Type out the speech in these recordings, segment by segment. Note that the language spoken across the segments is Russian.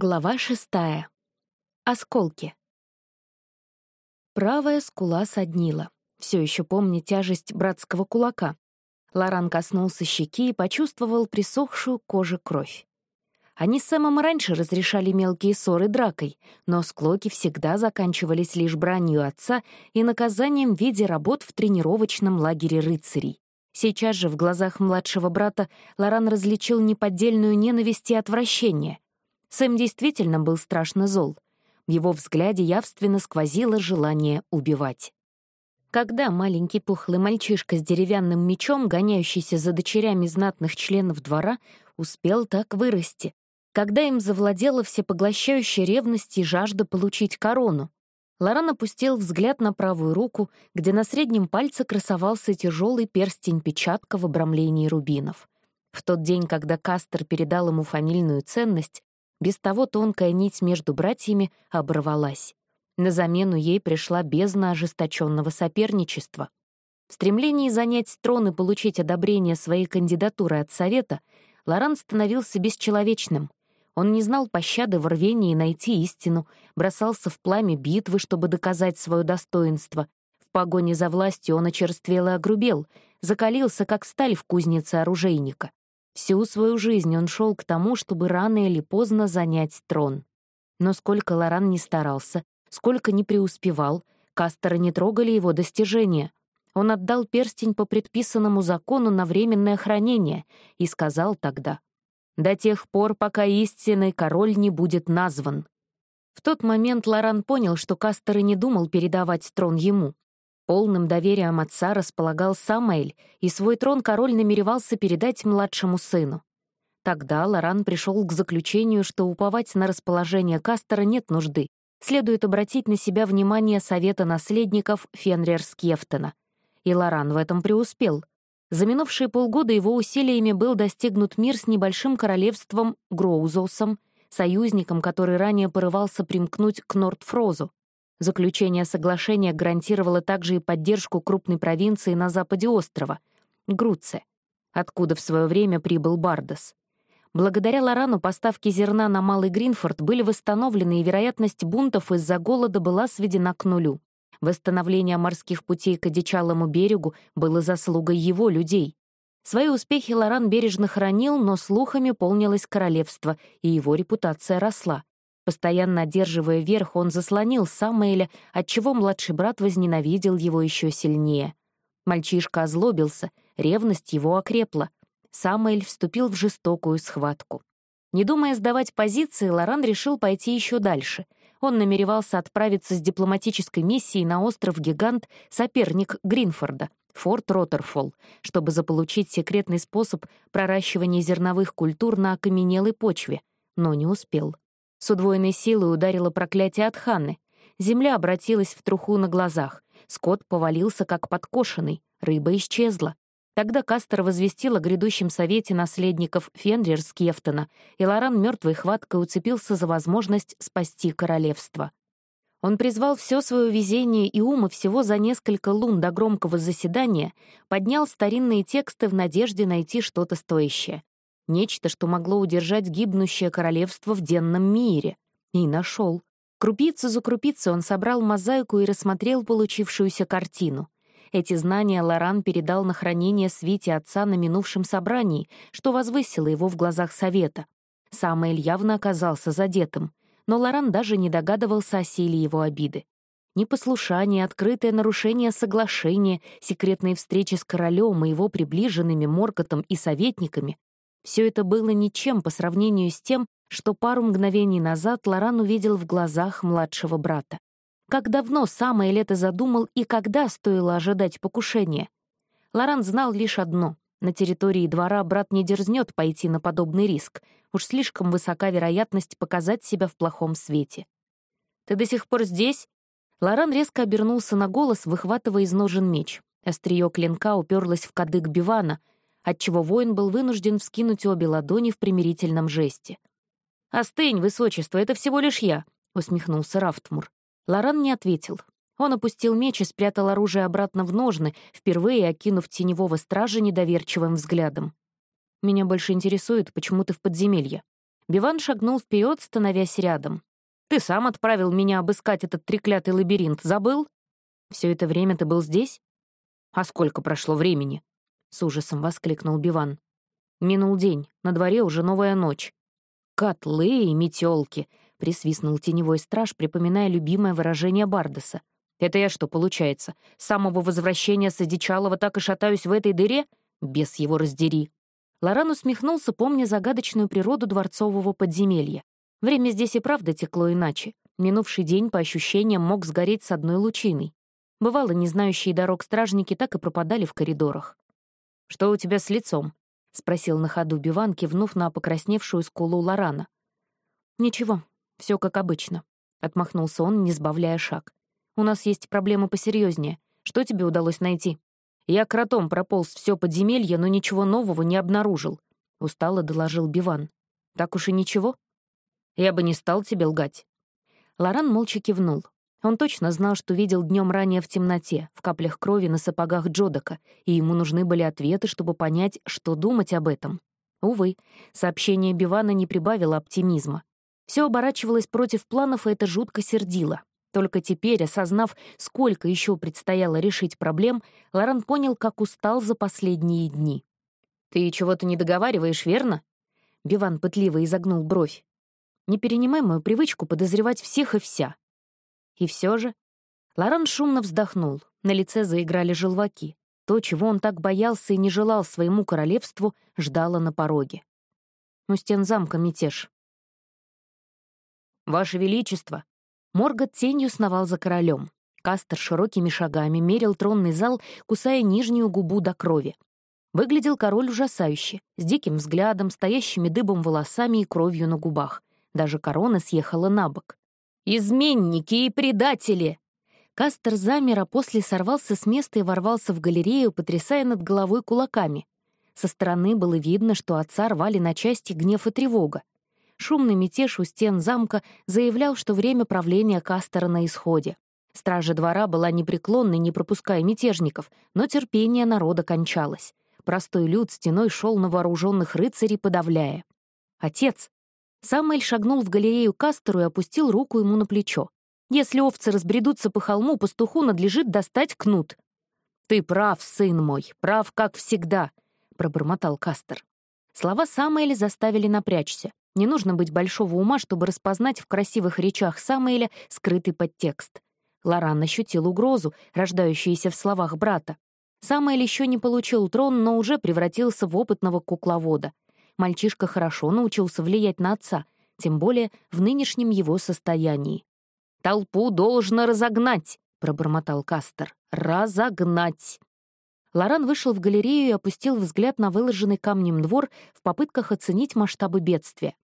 Глава шестая. Осколки. Правая скула соднила, все еще помня тяжесть братского кулака. Лоран коснулся щеки и почувствовал присохшую кожу кровь. Они с Сэмом раньше разрешали мелкие ссоры дракой, но склоки всегда заканчивались лишь бранью отца и наказанием в виде работ в тренировочном лагере рыцарей. Сейчас же в глазах младшего брата Лоран различил неподдельную ненависть и отвращение — Сэм действительно был страшно зол. В его взгляде явственно сквозило желание убивать. Когда маленький пухлый мальчишка с деревянным мечом, гоняющийся за дочерями знатных членов двора, успел так вырасти? Когда им завладела всепоглощающая ревность и жажда получить корону? Лоран опустил взгляд на правую руку, где на среднем пальце красовался тяжелый перстень-печатка в обрамлении рубинов. В тот день, когда Кастер передал ему фамильную ценность, без того тонкая нить между братьями оборвалась. На замену ей пришла бездна ожесточенного соперничества. В стремлении занять трон и получить одобрение своей кандидатуры от Совета Лоран становился бесчеловечным. Он не знал пощады в рвении найти истину, бросался в пламя битвы, чтобы доказать свое достоинство. В погоне за властью он очерствел и огрубел, закалился, как сталь в кузнице оружейника. Всю свою жизнь он шел к тому, чтобы рано или поздно занять трон. Но сколько Лоран не старался, сколько не преуспевал, Кастеры не трогали его достижения. Он отдал перстень по предписанному закону на временное хранение и сказал тогда «До тех пор, пока истинный король не будет назван». В тот момент Лоран понял, что Кастер не думал передавать трон ему. Полным доверием отца располагал Самаэль, и свой трон король намеревался передать младшему сыну. Тогда Лоран пришел к заключению, что уповать на расположение Кастера нет нужды, следует обратить на себя внимание Совета наследников Фенрер-Скефтена. И Лоран в этом преуспел. За минувшие полгода его усилиями был достигнут мир с небольшим королевством Гроузосом, союзником, который ранее порывался примкнуть к Нордфрозу. Заключение соглашения гарантировало также и поддержку крупной провинции на западе острова — Груце, откуда в свое время прибыл Бардос. Благодаря Лорану поставки зерна на Малый Гринфорд были восстановлены, и вероятность бунтов из-за голода была сведена к нулю. Восстановление морских путей к одичалому берегу было заслугой его людей. Свои успехи Лоран бережно хранил, но слухами полнилось королевство, и его репутация росла. Постоянно одерживая верх, он заслонил Самуэля, отчего младший брат возненавидел его еще сильнее. Мальчишка озлобился, ревность его окрепла. Самуэль вступил в жестокую схватку. Не думая сдавать позиции, Лоран решил пойти еще дальше. Он намеревался отправиться с дипломатической миссией на остров-гигант соперник Гринфорда, форт Роттерфолл, чтобы заполучить секретный способ проращивания зерновых культур на окаменелой почве, но не успел. С удвоенной силой ударило проклятие от Ханны. Земля обратилась в труху на глазах. Скот повалился, как подкошенный. Рыба исчезла. Тогда Кастер возвестил о грядущем совете наследников Фенрир Скефтона, и Лоран мертвой хваткой уцепился за возможность спасти королевство. Он призвал все свое везение и ум, и всего за несколько лун до громкого заседания поднял старинные тексты в надежде найти что-то стоящее. Нечто, что могло удержать гибнущее королевство в денном мире. И нашел. Крупицу за крупицей он собрал мозаику и рассмотрел получившуюся картину. Эти знания Лоран передал на хранение свите отца на минувшем собрании, что возвысило его в глазах совета. Самоэль явно оказался задетым, но Лоран даже не догадывался о силе его обиды. Непослушание, открытое нарушение соглашения, секретные встречи с королем и его приближенными Моркотом и советниками все это было ничем по сравнению с тем, что пару мгновений назад Лоран увидел в глазах младшего брата. Как давно самое лето задумал и когда стоило ожидать покушения? Лоран знал лишь одно — на территории двора брат не дерзнет пойти на подобный риск. Уж слишком высока вероятность показать себя в плохом свете. «Ты до сих пор здесь?» Лоран резко обернулся на голос, выхватывая из ножен меч. Острие клинка уперлось в кадык Бивана — отчего воин был вынужден вскинуть обе ладони в примирительном жесте. «Остынь, высочество, это всего лишь я», — усмехнулся Рафтмур. Лоран не ответил. Он опустил меч и спрятал оружие обратно в ножны, впервые окинув теневого стража недоверчивым взглядом. «Меня больше интересует, почему ты в подземелье». Биван шагнул вперед, становясь рядом. «Ты сам отправил меня обыскать этот треклятый лабиринт, забыл? Все это время ты был здесь?» «А сколько прошло времени?» — с ужасом воскликнул Биван. «Минул день, на дворе уже новая ночь». «Котлы и метелки», — присвистнул теневой страж, припоминая любимое выражение Бардеса. «Это я что, получается, с самого возвращения с Одичалова так и шатаюсь в этой дыре? Без его раздери». Лоран усмехнулся, помня загадочную природу дворцового подземелья. Время здесь и правда текло иначе. Минувший день, по ощущениям, мог сгореть с одной лучиной. Бывало, не знающие дорог стражники так и пропадали в коридорах. «Что у тебя с лицом?» — спросил на ходу Биван, кивнув на покрасневшую скулу Лорана. «Ничего, все как обычно», — отмахнулся он, не сбавляя шаг. «У нас есть проблемы посерьезнее. Что тебе удалось найти?» «Я кротом прополз все подземелье, но ничего нового не обнаружил», — устало доложил Биван. «Так уж и ничего?» «Я бы не стал тебе лгать». Лоран молча кивнул. Он точно знал, что видел днем ранее в темноте, в каплях крови на сапогах Джодака, и ему нужны были ответы, чтобы понять, что думать об этом. Увы, сообщение Бивана не прибавило оптимизма. Все оборачивалось против планов, и это жутко сердило. Только теперь, осознав, сколько еще предстояло решить проблем, Лоран понял, как устал за последние дни. «Ты чего-то не договариваешь, верно?» Биван пытливо изогнул бровь. «Не перенимай мою привычку подозревать всех и вся». И все же... Лоран шумно вздохнул, на лице заиграли желваки. То, чего он так боялся и не желал своему королевству, ждало на пороге. У стен замка мятеж. «Ваше Величество!» Моргот тенью сновал за королем. Кастер широкими шагами мерил тронный зал, кусая нижнюю губу до крови. Выглядел король ужасающе, с диким взглядом, стоящими дыбом волосами и кровью на губах. Даже корона съехала на бок. «Изменники и предатели!» Кастер замер, а после сорвался с места и ворвался в галерею, потрясая над головой кулаками. Со стороны было видно, что отца рвали на части гнев и тревога. Шумный мятеж у стен замка заявлял, что время правления Кастера на исходе. Стража двора была непреклонной, не пропуская мятежников, но терпение народа кончалось. Простой люд стеной шел на вооруженных рыцарей, подавляя. «Отец!» Самуэль шагнул в галерею Кастеру и опустил руку ему на плечо. «Если овцы разбредутся по холму, пастуху надлежит достать кнут». «Ты прав, сын мой, прав, как всегда», — пробормотал Кастер. Слова Самуэля заставили напрячься. Не нужно быть большого ума, чтобы распознать в красивых речах Самуэля скрытый подтекст. Лоран ощутил угрозу, рождающуюся в словах брата. Самуэль еще не получил трон, но уже превратился в опытного кукловода. Мальчишка хорошо научился влиять на отца, тем более в нынешнем его состоянии. «Толпу должно разогнать!» — пробормотал Кастер. «Разогнать!» Лоран вышел в галерею и опустил взгляд на выложенный камнем двор в попытках оценить масштабы бедствия.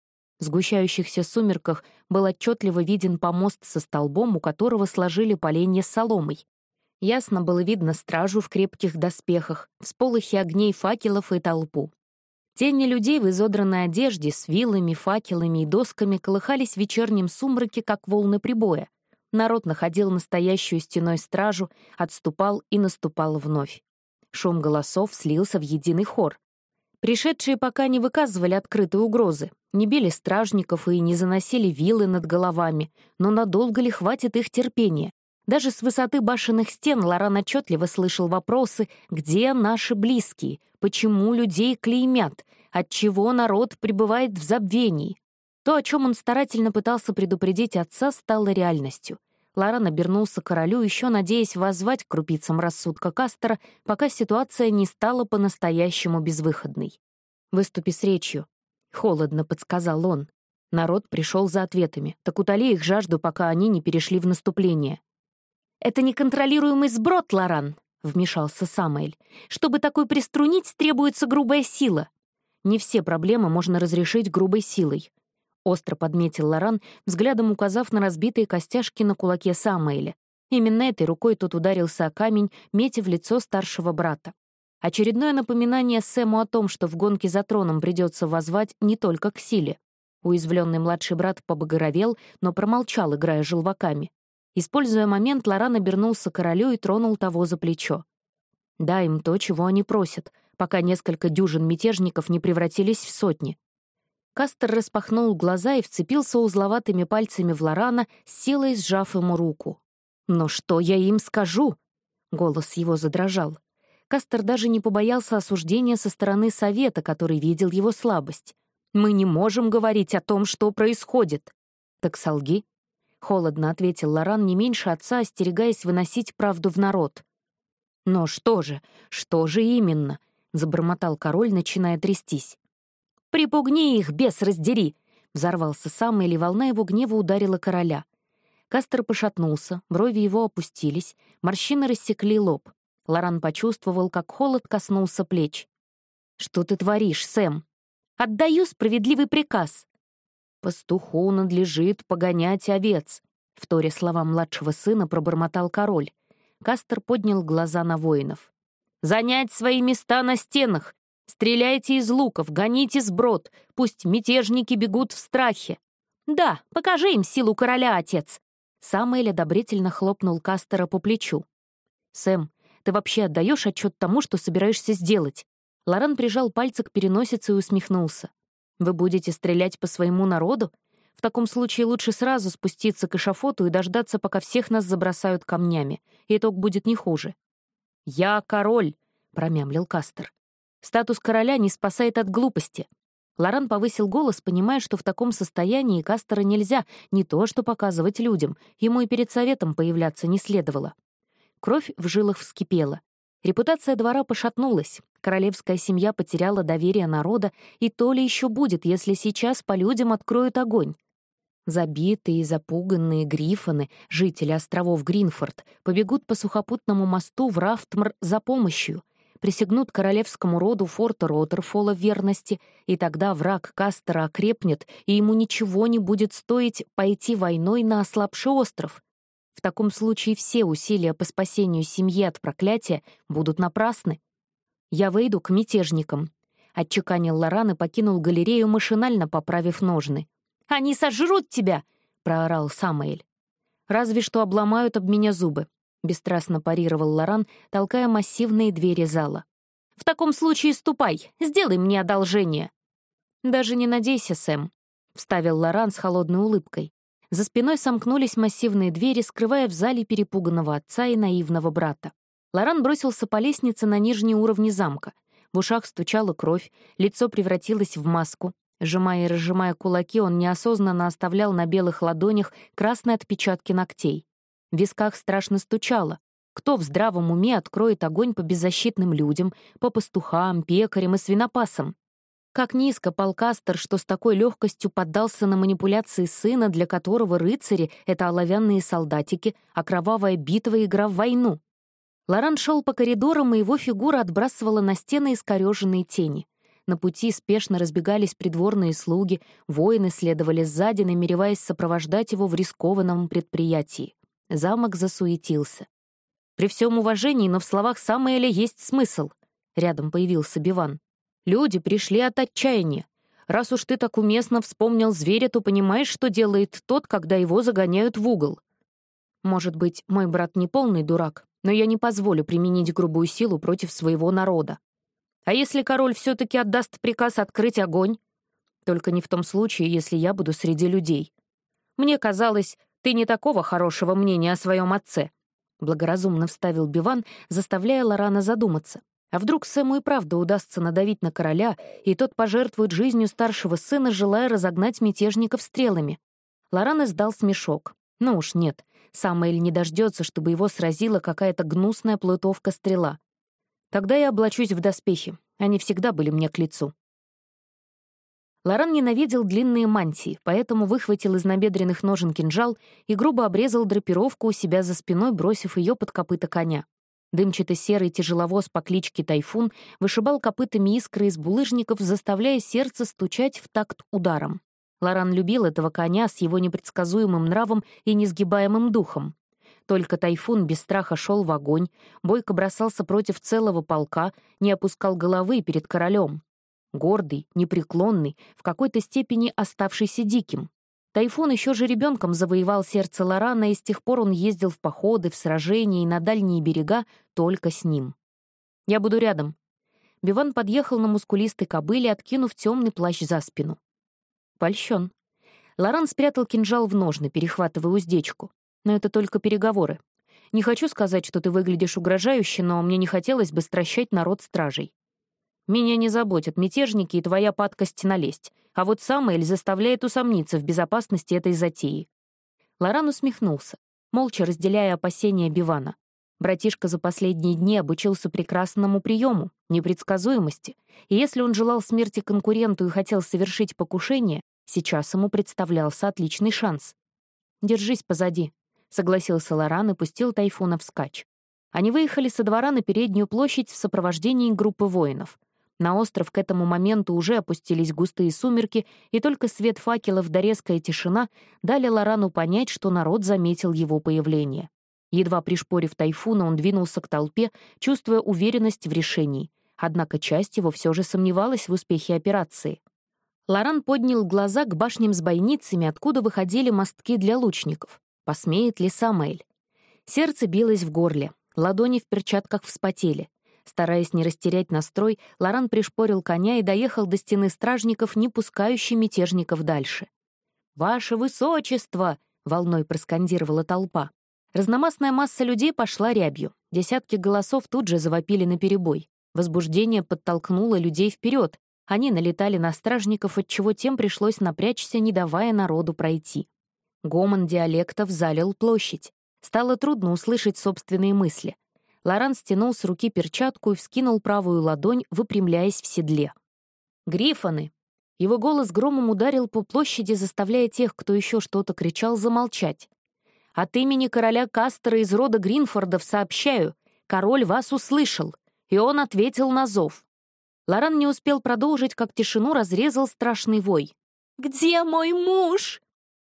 В сгущающихся сумерках был отчетливо виден помост со столбом, у которого сложили поленья с соломой. Ясно было видно стражу в крепких доспехах, всполохи огней факелов и толпу. Тени людей в изодранной одежде с вилами, факелами и досками колыхались в вечернем сумраке, как волны прибоя. Народ находил настоящую стеной стражу, отступал и наступал вновь. Шум голосов слился в единый хор. Пришедшие пока не выказывали открытой угрозы, не били стражников и не заносили вилы над головами, но надолго ли хватит их терпения? Даже с высоты башенных стен Лоран отчетливо слышал вопросы «Где наши близкие? Почему людей клеймят? Отчего народ пребывает в забвении?» То, о чем он старательно пытался предупредить отца, стало реальностью. Лоран обернулся к королю, еще надеясь воззвать к крупицам рассудка Кастера, пока ситуация не стала по-настоящему безвыходной. «Выступи с речью», — холодно подсказал он. Народ пришел за ответами. Так утоли их жажду, пока они не перешли в наступление. «Это неконтролируемый сброд, Лоран», — вмешался Самуэль. «Чтобы такой приструнить, требуется грубая сила». «Не все проблемы можно разрешить грубой силой», — остро подметил Лоран, взглядом указав на разбитые костяшки на кулаке Самуэля. Именно этой рукой тот ударился о камень, метя в лицо старшего брата. Очередное напоминание Сэму о том, что в гонке за троном придется возвать не только к силе. Уязвленный младший брат побагоровел, но промолчал, играя желваками. Используя момент, Лоран обернулся к королю и тронул того за плечо. «Дай им то, чего они просят, пока несколько дюжин мятежников не превратились в сотни. Кастер распахнул глаза и вцепился узловатыми пальцами в Лорана, силой сжав ему руку. «Но что я им скажу?» Голос его задрожал. Кастер даже не побоялся осуждения со стороны совета, который видел его слабость. «Мы не можем говорить о том, что происходит». «Так солги», — холодно ответил Лоран, не меньше отца, остерегаясь выносить правду в народ. «Но что же, что же именно?» — забормотал король, начиная трястись. «Припугни их, бес раздери!» — взорвался сам, или волна его гнева ударила короля. Кастер пошатнулся, брови его опустились, морщины рассекли лоб. Лоран почувствовал, как холод коснулся плеч. «Что ты творишь, Сэм?» «Отдаю справедливый приказ!» «Пастуху надлежит погонять овец», — в торе словам младшего сына пробормотал король. Кастер поднял глаза на воинов. «Занять свои места на стенах! Стреляйте из луков, гоните сброд, пусть мятежники бегут в страхе. Да, покажи им силу короля, отец. Самуэль одобрительно хлопнул Кастера по плечу. «Сэм, ты вообще отдаешь отчет тому, что собираешься сделать?» Лоран прижал пальцы к переносице и усмехнулся. «Вы будете стрелять по своему народу? В таком случае лучше сразу спуститься к эшафоту и дождаться, пока всех нас забросают камнями. Итог будет не хуже». «Я король», — промямлил Кастер. Статус короля не спасает от глупости. Лоран повысил голос, понимая, что в таком состоянии Кастера нельзя не то что показывать людям, ему и перед советом появляться не следовало. Кровь в жилах вскипела. Репутация двора пошатнулась, королевская семья потеряла доверие народа, и то ли еще будет, если сейчас по людям откроют огонь. Забитые и запуганные грифоны, жители островов Гринфорд, побегут по сухопутному мосту в Рафтмар за помощью — присягнут королевскому роду форта Роттерфола верности, и тогда враг Кастера окрепнет, и ему ничего не будет стоить пойти войной на ослабший остров. В таком случае все усилия по спасению семьи от проклятия будут напрасны. «Я выйду к мятежникам», — отчеканил Лоран и покинул галерею, машинально поправив ножны. «Они сожрут тебя!» — проорал Самоэль. «Разве что обломают об меня зубы бесстрастно парировал Лоран, толкая массивные двери зала. «В таком случае ступай, сделай мне одолжение». «Даже не надейся, Сэм», — вставил Лоран с холодной улыбкой. За спиной сомкнулись массивные двери, скрывая в зале перепуганного отца и наивного брата. Лоран бросился по лестнице на нижние уровни замка. В ушах стучала кровь, лицо превратилось в маску. Сжимая и разжимая кулаки, он неосознанно оставлял на белых ладонях красные отпечатки ногтей. В висках страшно стучало. Кто в здравом уме откроет огонь по беззащитным людям, по пастухам, пекарям и свинопасам? Как низко пал Кастер, что с такой легкостью поддался на манипуляции сына, для которого рыцари — это оловянные солдатики, а кровавая битва — игра в войну. Лоран шел по коридорам, и его фигура отбрасывала на стены искореженные тени. На пути спешно разбегались придворные слуги, воины следовали сзади, намереваясь сопровождать его в рискованном предприятии. Замок засуетился. «При всем уважении, но в словах Самуэля есть смысл», — рядом появился Биван. «Люди пришли от отчаяния. Раз уж ты так уместно вспомнил зверя, то понимаешь, что делает тот, когда его загоняют в угол. Может быть, мой брат не полный дурак, но я не позволю применить грубую силу против своего народа. А если король все-таки отдаст приказ открыть огонь? Только не в том случае, если я буду среди людей. Мне казалось, ты не такого хорошего мнения о своем отце», — благоразумно вставил Биван, заставляя Лорана задуматься. А вдруг Сэму и правда удастся надавить на короля, и тот пожертвует жизнью старшего сына, желая разогнать мятежников стрелами? Лоран издал смешок. Ну уж нет, Самоэль не дождется, чтобы его сразила какая-то гнусная плутовка-стрела. Тогда я облачусь в доспехи. Они всегда были мне к лицу. Лоран ненавидел длинные мантии, поэтому выхватил из набедренных ножен кинжал и грубо обрезал драпировку у себя за спиной, бросив ее под копыта коня. Дымчато-серый тяжеловоз по кличке Тайфун вышибал копытами искры из булыжников, заставляя сердце стучать в такт ударом. Лоран любил этого коня с его непредсказуемым нравом и несгибаемым духом. Только Тайфун без страха шел в огонь, бойко бросался против целого полка, не опускал головы перед королем гордый, непреклонный, в какой-то степени оставшийся диким. Тайфун еще же ребенком завоевал сердце Лорана, и с тех пор он ездил в походы, в сражения и на дальние берега только с ним. «Я буду рядом». Биван подъехал на мускулистой кобыле, откинув темный плащ за спину. Польщен. Лоран спрятал кинжал в ножны, перехватывая уздечку. Но это только переговоры. Не хочу сказать, что ты выглядишь угрожающе, но мне не хотелось бы стращать народ стражей. Меня не заботят мятежники и твоя падкость налезть, а вот Самоэль заставляет усомниться в безопасности этой затеи. Лоран усмехнулся, молча разделяя опасения Бивана. Братишка за последние дни обучился прекрасному приему, непредсказуемости, и если он желал смерти конкуренту и хотел совершить покушение, сейчас ему представлялся отличный шанс. «Держись позади», — согласился Лоран и пустил Тайфуна вскачь. Они выехали со двора на переднюю площадь в сопровождении группы воинов. На остров к этому моменту уже опустились густые сумерки, и только свет факелов да резкая тишина дали Лорану понять, что народ заметил его появление. Едва пришпорив тайфуна, он двинулся к толпе, чувствуя уверенность в решении. Однако часть его все же сомневалась в успехе операции. Лоран поднял глаза к башням с бойницами, откуда выходили мостки для лучников. Посмеет ли Самаэль? Сердце билось в горле, ладони в перчатках вспотели. Стараясь не растерять настрой, Лоран пришпорил коня и доехал до стены стражников, не пускающей мятежников дальше. «Ваше высочество!» — волной проскандировала толпа. Разномастная масса людей пошла рябью. Десятки голосов тут же завопили наперебой. Возбуждение подтолкнуло людей вперед. Они налетали на стражников, отчего тем пришлось напрячься, не давая народу пройти. Гомон диалектов залил площадь. Стало трудно услышать собственные мысли. Лоран стянул с руки перчатку и вскинул правую ладонь, выпрямляясь в седле. «Грифоны!» Его голос громом ударил по площади, заставляя тех, кто еще что-то кричал, замолчать. «От имени короля Кастера из рода Гринфордов сообщаю, король вас услышал, и он ответил на зов». Лоран не успел продолжить, как тишину разрезал страшный вой. «Где мой муж?»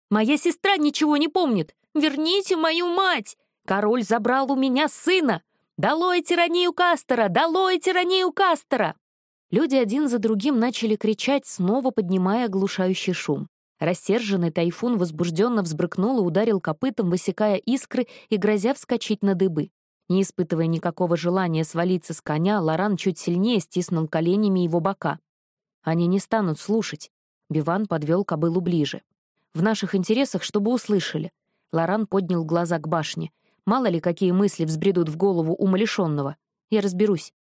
«Моя сестра ничего не помнит! Верните мою мать! Король забрал у меня сына! «Долой тиранию Кастера! Долой тиранию Кастера!» Люди один за другим начали кричать, снова поднимая оглушающий шум. Рассерженный тайфун возбужденно взбрыкнул и ударил копытом, высекая искры и грозя вскочить на дыбы. Не испытывая никакого желания свалиться с коня, Лоран чуть сильнее стиснул коленями его бока. «Они не станут слушать». Биван подвел кобылу ближе. «В наших интересах, чтобы услышали». Лоран поднял глаза к башне. Мало ли, какие мысли взбредут в голову умалишенного. Я разберусь.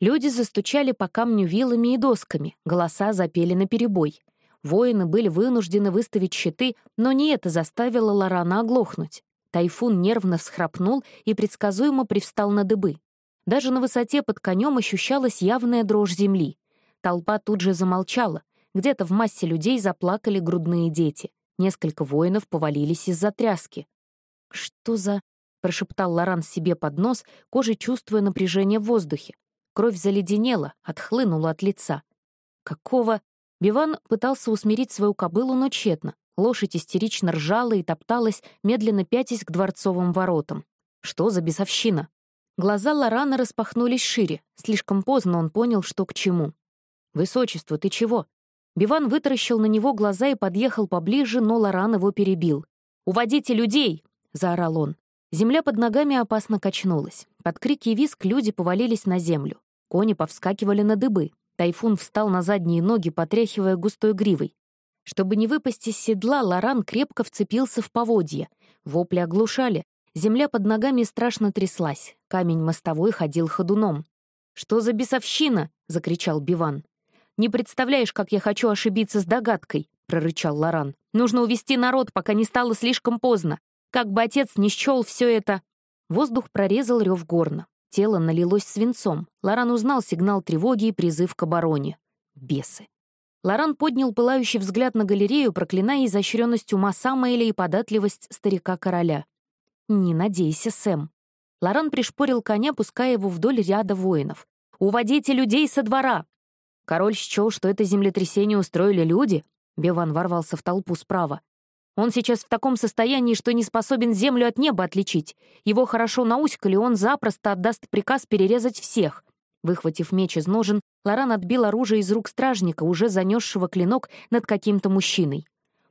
Люди застучали по камню вилами и досками, голоса запели наперебой. Воины были вынуждены выставить щиты, но не это заставило Лорана оглохнуть. Тайфун нервно всхрапнул и предсказуемо привстал на дыбы. Даже на высоте под конем ощущалась явная дрожь земли. Толпа тут же замолчала. Где-то в массе людей заплакали грудные дети. Несколько воинов повалились из-за тряски. Что за прошептал Лоран себе под нос, кожей чувствуя напряжение в воздухе. Кровь заледенела, отхлынула от лица. Какого? Биван пытался усмирить свою кобылу, но тщетно. Лошадь истерично ржала и топталась, медленно пятясь к дворцовым воротам. Что за бесовщина? Глаза Лорана распахнулись шире. Слишком поздно он понял, что к чему. «Высочество, ты чего?» Биван вытаращил на него глаза и подъехал поближе, но Лоран его перебил. «Уводите людей!» — заорал он. Земля под ногами опасно качнулась. Под крики и виск люди повалились на землю. Кони повскакивали на дыбы. Тайфун встал на задние ноги, потряхивая густой гривой. Чтобы не выпасть из седла, Лоран крепко вцепился в поводья. Вопли оглушали. Земля под ногами страшно тряслась. Камень мостовой ходил ходуном. «Что за бесовщина?» — закричал Биван. «Не представляешь, как я хочу ошибиться с догадкой», — прорычал Лоран. «Нужно увести народ, пока не стало слишком поздно. Как бы отец не счел все это... Воздух прорезал рев горна. Тело налилось свинцом. Лоран узнал сигнал тревоги и призыв к обороне. Бесы. Лоран поднял пылающий взгляд на галерею, проклиная изощренность ума Самоэля и податливость старика-короля. «Не надейся, Сэм». Лоран пришпорил коня, пуская его вдоль ряда воинов. «Уводите людей со двора!» Король счел, что это землетрясение устроили люди. Беван ворвался в толпу справа. Он сейчас в таком состоянии, что не способен землю от неба отличить. Его хорошо науськали, он запросто отдаст приказ перерезать всех. Выхватив меч из ножен, Лоран отбил оружие из рук стражника, уже занесшего клинок над каким-то мужчиной.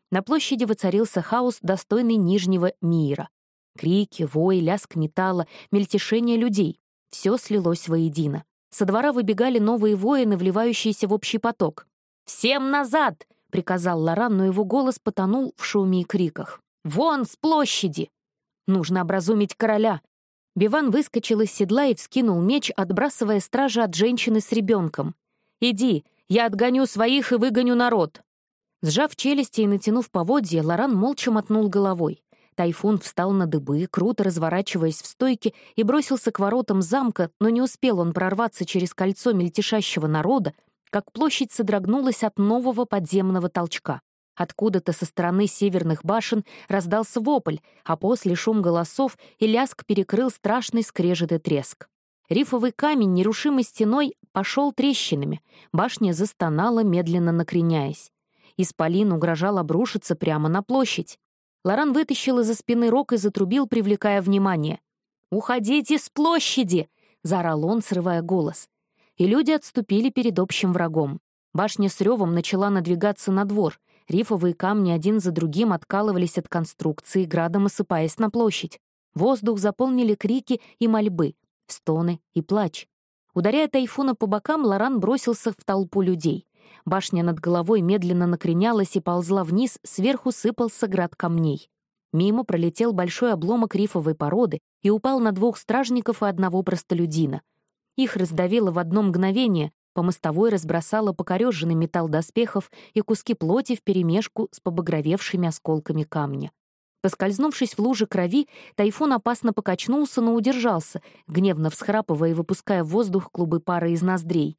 На площади воцарился хаос, достойный Нижнего мира. Крики, вой, лязг металла, мельтешение людей — все слилось воедино. Со двора выбегали новые воины, вливающиеся в общий поток. «Всем назад! — приказал Лоран, но его голос потонул в шуме и криках. «Вон с площади!» «Нужно образумить короля!» Биван выскочил из седла и вскинул меч, отбрасывая стража от женщины с ребенком. «Иди, я отгоню своих и выгоню народ!» Сжав челюсти и натянув поводья, Лоран молча мотнул головой. Тайфун встал на дыбы, круто разворачиваясь в стойке, и бросился к воротам замка, но не успел он прорваться через кольцо мельтешащего народа, как площадь содрогнулась от нового подземного толчка. Откуда-то со стороны северных башен раздался вопль, а после шум голосов и ляск перекрыл страшный скрежет и треск. Рифовый камень нерушимой стеной пошел трещинами, башня застонала, медленно накреняясь. Исполин угрожал обрушиться прямо на площадь. Лоран вытащил из-за спины рог и затрубил, привлекая внимание. «Уходите с площади!» — заорал он, срывая голос. И люди отступили перед общим врагом. Башня с ревом начала надвигаться на двор. Рифовые камни один за другим откалывались от конструкции, градом осыпаясь на площадь. Воздух заполнили крики и мольбы, стоны и плач. Ударяя тайфуна по бокам, Лоран бросился в толпу людей. Башня над головой медленно накренялась и ползла вниз, сверху сыпался град камней. Мимо пролетел большой обломок рифовой породы и упал на двух стражников и одного простолюдина. Их раздавило в одно мгновение, по мостовой разбросало покореженный металл доспехов и куски плоти вперемешку с побагровевшими осколками камня. Поскользнувшись в луже крови, тайфун опасно покачнулся, но удержался, гневно всхрапывая и выпуская в воздух клубы пары из ноздрей.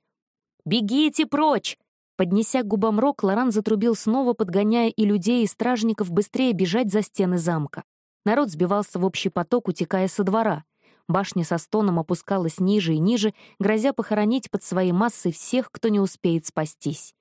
«Бегите прочь!» Поднеся к губам рог, Лоран затрубил снова, подгоняя и людей, и стражников быстрее бежать за стены замка. Народ сбивался в общий поток, утекая со двора. Башня со стоном опускалась ниже и ниже, грозя похоронить под своей массой всех, кто не успеет спастись.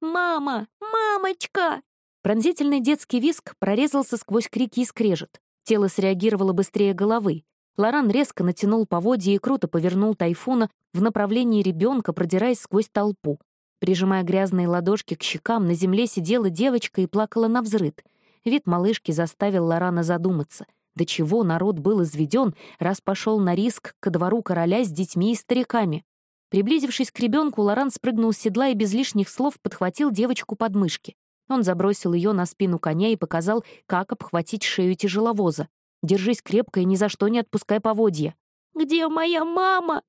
«Мама! Мамочка!» Пронзительный детский виск прорезался сквозь крики и скрежет. Тело среагировало быстрее головы. Лоран резко натянул поводья и круто повернул тайфуна в направлении ребенка, продираясь сквозь толпу. Прижимая грязные ладошки к щекам, на земле сидела девочка и плакала на взрыд. Вид малышки заставил Лорана задуматься. До чего народ был изведен, раз пошел на риск ко двору короля с детьми и стариками. Приблизившись к ребенку, Лоран спрыгнул с седла и без лишних слов подхватил девочку под мышки. Он забросил ее на спину коня и показал, как обхватить шею тяжеловоза. «Держись крепко и ни за что не отпускай поводья». «Где моя мама?»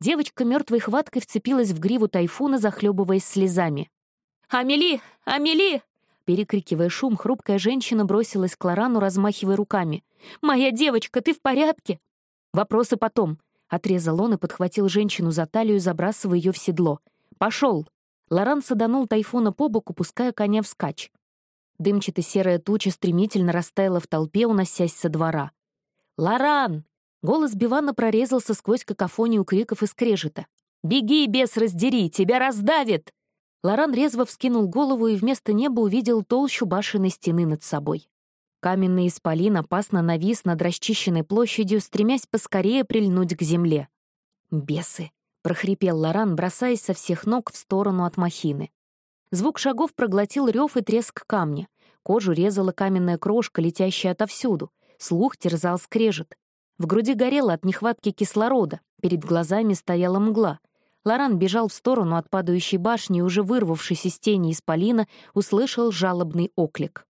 Девочка мертвой хваткой вцепилась в гриву тайфуна, захлебываясь слезами. «Амели! Амели!» Перекрикивая шум, хрупкая женщина бросилась к Лорану, размахивая руками. «Моя девочка, ты в порядке?» «Вопросы потом», — отрезал он и подхватил женщину за талию, забрасывая ее в седло. «Пошел!» Лоран саданул тайфуна по боку, пуская коня вскачь. Дымчато-серая туча стремительно растаяла в толпе, уносясь со двора. «Лоран!» Голос Бивана прорезался сквозь какофонию криков и скрежета. «Беги, бес, раздери! Тебя раздавит!» Лоран резво вскинул голову и вместо неба увидел толщу башенной стены над собой. Каменный исполин опасно навис над расчищенной площадью, стремясь поскорее прильнуть к земле. «Бесы!» — прохрипел Лоран, бросаясь со всех ног в сторону от махины. Звук шагов проглотил рев и треск камня. Кожу резала каменная крошка, летящая отовсюду. Слух терзал скрежет. В груди горело от нехватки кислорода, перед глазами стояла мгла. Лоран бежал в сторону от падающей башни и, уже вырвавшись из тени исполина, услышал жалобный оклик.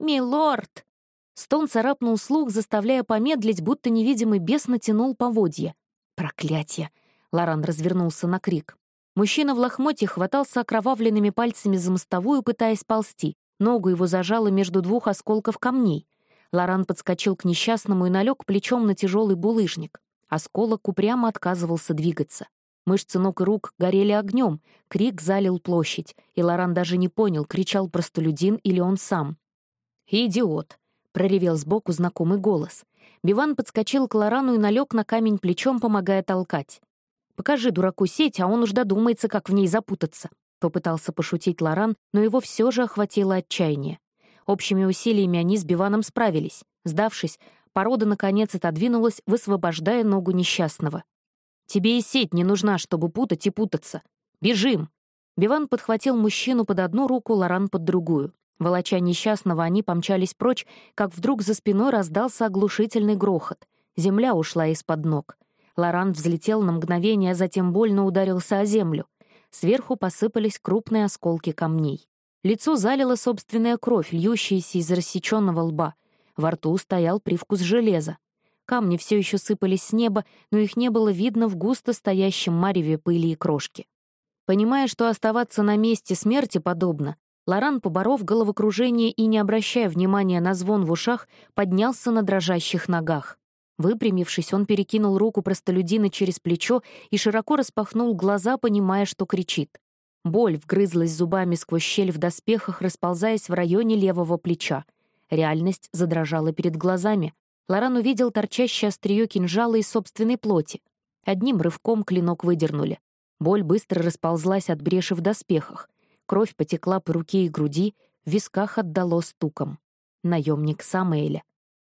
«Милорд!» Стон царапнул слух, заставляя помедлить, будто невидимый бес натянул поводья. «Проклятие!» — Лоран развернулся на крик. Мужчина в лохмоте хватался окровавленными пальцами за мостовую, пытаясь ползти. Ногу его зажало между двух осколков камней. Лоран подскочил к несчастному и налег плечом на тяжелый булыжник. Осколок упрямо отказывался двигаться. Мышцы ног и рук горели огнем, крик залил площадь, и Лоран даже не понял, кричал простолюдин или он сам. «Идиот!» — проревел сбоку знакомый голос. Биван подскочил к Лорану и налег на камень плечом, помогая толкать. «Покажи дураку сеть, а он уж додумается, как в ней запутаться», — попытался пошутить Лоран, но его все же охватило отчаяние. Общими усилиями они с Биваном справились. Сдавшись, порода наконец отодвинулась, высвобождая ногу несчастного. «Тебе и сеть не нужна, чтобы путать и путаться. Бежим!» Биван подхватил мужчину под одну руку, Лоран под другую. Волоча несчастного, они помчались прочь, как вдруг за спиной раздался оглушительный грохот. Земля ушла из-под ног. Лоран взлетел на мгновение, а затем больно ударился о землю. Сверху посыпались крупные осколки камней. Лицо залило собственная кровь, льющаяся из рассеченного лба. Во рту стоял привкус железа. Камни все еще сыпались с неба, но их не было видно в густо стоящем мареве пыли и крошки. Понимая, что оставаться на месте смерти подобно, Лоран, поборов головокружение и не обращая внимания на звон в ушах, поднялся на дрожащих ногах. Выпрямившись, он перекинул руку простолюдина через плечо и широко распахнул глаза, понимая, что кричит. Боль вгрызлась зубами сквозь щель в доспехах, расползаясь в районе левого плеча. Реальность задрожала перед глазами. Лоран увидел торчащее острие кинжала из собственной плоти. Одним рывком клинок выдернули. Боль быстро расползлась от бреши в доспехах. Кровь потекла по руке и груди, в висках отдало стуком. Наемник Самуэля.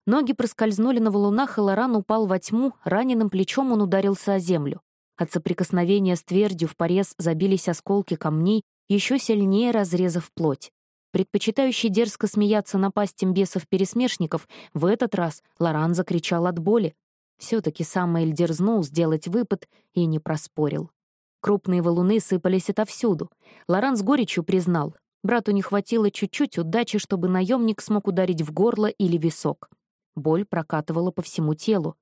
Ноги проскользнули на валунах, и Лоран упал во тьму, раненым плечом он ударился о землю. От соприкосновения с твердью в порез забились осколки камней, еще сильнее разрезав плоть. Предпочитающий дерзко смеяться напастям бесов-пересмешников, в этот раз Лоран закричал от боли. Все-таки Самуэль дерзнул сделать выпад и не проспорил. Крупные валуны сыпались отовсюду. Лоран с горечью признал, брату не хватило чуть-чуть удачи, чтобы наемник смог ударить в горло или висок. Боль прокатывала по всему телу.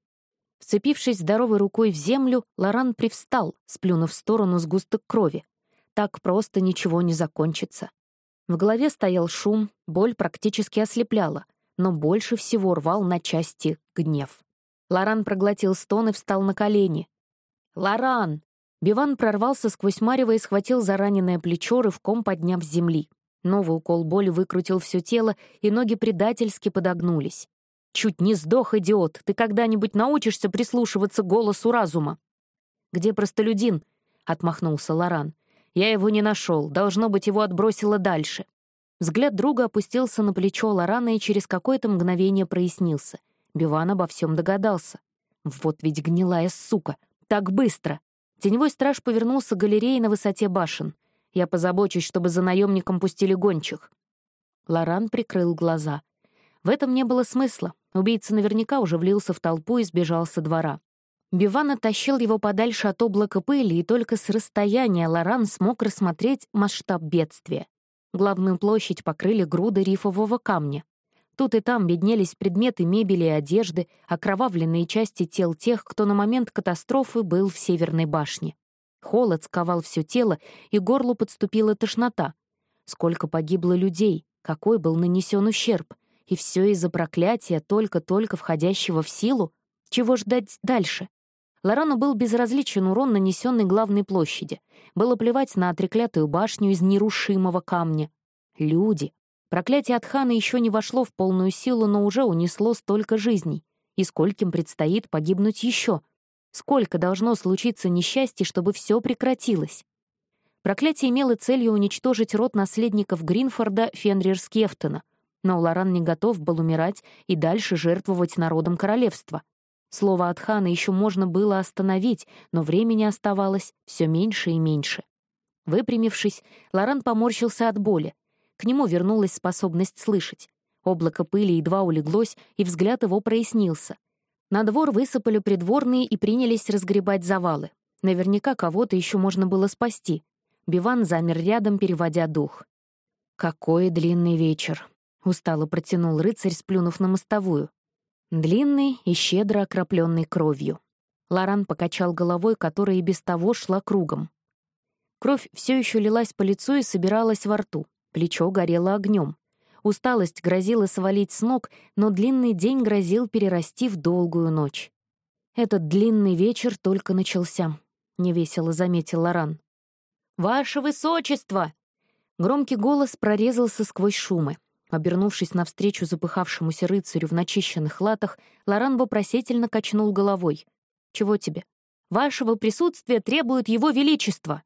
Вцепившись здоровой рукой в землю, Лоран привстал, сплюнув в сторону сгусток крови. Так просто ничего не закончится. В голове стоял шум, боль практически ослепляла, но больше всего рвал на части гнев. Лоран проглотил стон и встал на колени. «Лоран!» Биван прорвался сквозь марево и схватил за раненое плечо, рывком подняв с земли. Новый укол боли выкрутил все тело, и ноги предательски подогнулись. «Чуть не сдох, идиот! Ты когда-нибудь научишься прислушиваться голосу разума?» «Где простолюдин?» — отмахнулся Лоран. Я его не нашел, должно быть, его отбросило дальше. Взгляд друга опустился на плечо Лорана и через какое-то мгновение прояснился. Биван обо всем догадался. Вот ведь гнилая сука! Так быстро! Теневой страж повернулся к галерее на высоте башен. Я позабочусь, чтобы за наемником пустили гончих. Лоран прикрыл глаза. В этом не было смысла. Убийца наверняка уже влился в толпу и сбежал со двора. Биван оттащил его подальше от облака пыли, и только с расстояния Лоран смог рассмотреть масштаб бедствия. Главную площадь покрыли груды рифового камня. Тут и там беднелись предметы мебели и одежды, окровавленные части тел тех, кто на момент катастрофы был в Северной башне. Холод сковал все тело, и горлу подступила тошнота. Сколько погибло людей, какой был нанесен ущерб. И все из-за проклятия, только-только входящего в силу. Чего ждать дальше? Лорану был безразличен урон, нанесенный главной площади. Было плевать на отреклятую башню из нерушимого камня. Люди. Проклятие от хана еще не вошло в полную силу, но уже унесло столько жизней. И скольким предстоит погибнуть еще? Сколько должно случиться несчастья, чтобы все прекратилось? Проклятие имело целью уничтожить род наследников Гринфорда Фенрир-Скефтона, но Лоран не готов был умирать и дальше жертвовать народом королевства. Слово от хана еще можно было остановить, но времени оставалось все меньше и меньше. Выпрямившись, Лоран поморщился от боли. К нему вернулась способность слышать. Облако пыли едва улеглось, и взгляд его прояснился. На двор высыпали придворные и принялись разгребать завалы. Наверняка кого-то еще можно было спасти. Биван замер рядом, переводя дух. «Какой длинный вечер!» — устало протянул рыцарь, сплюнув на мостовую. Длинный и щедро окропленный кровью. Лоран покачал головой, которая и без того шла кругом. Кровь все еще лилась по лицу и собиралась во рту. Плечо горело огнем. Усталость грозила свалить с ног, но длинный день грозил перерасти в долгую ночь. Этот длинный вечер только начался, — невесело заметил Лоран. «Ваше высочество!» Громкий голос прорезался сквозь шумы. Обернувшись навстречу запыхавшемуся рыцарю в начищенных латах, Лоран вопросительно качнул головой. «Чего тебе?» «Вашего присутствия требует его величество!»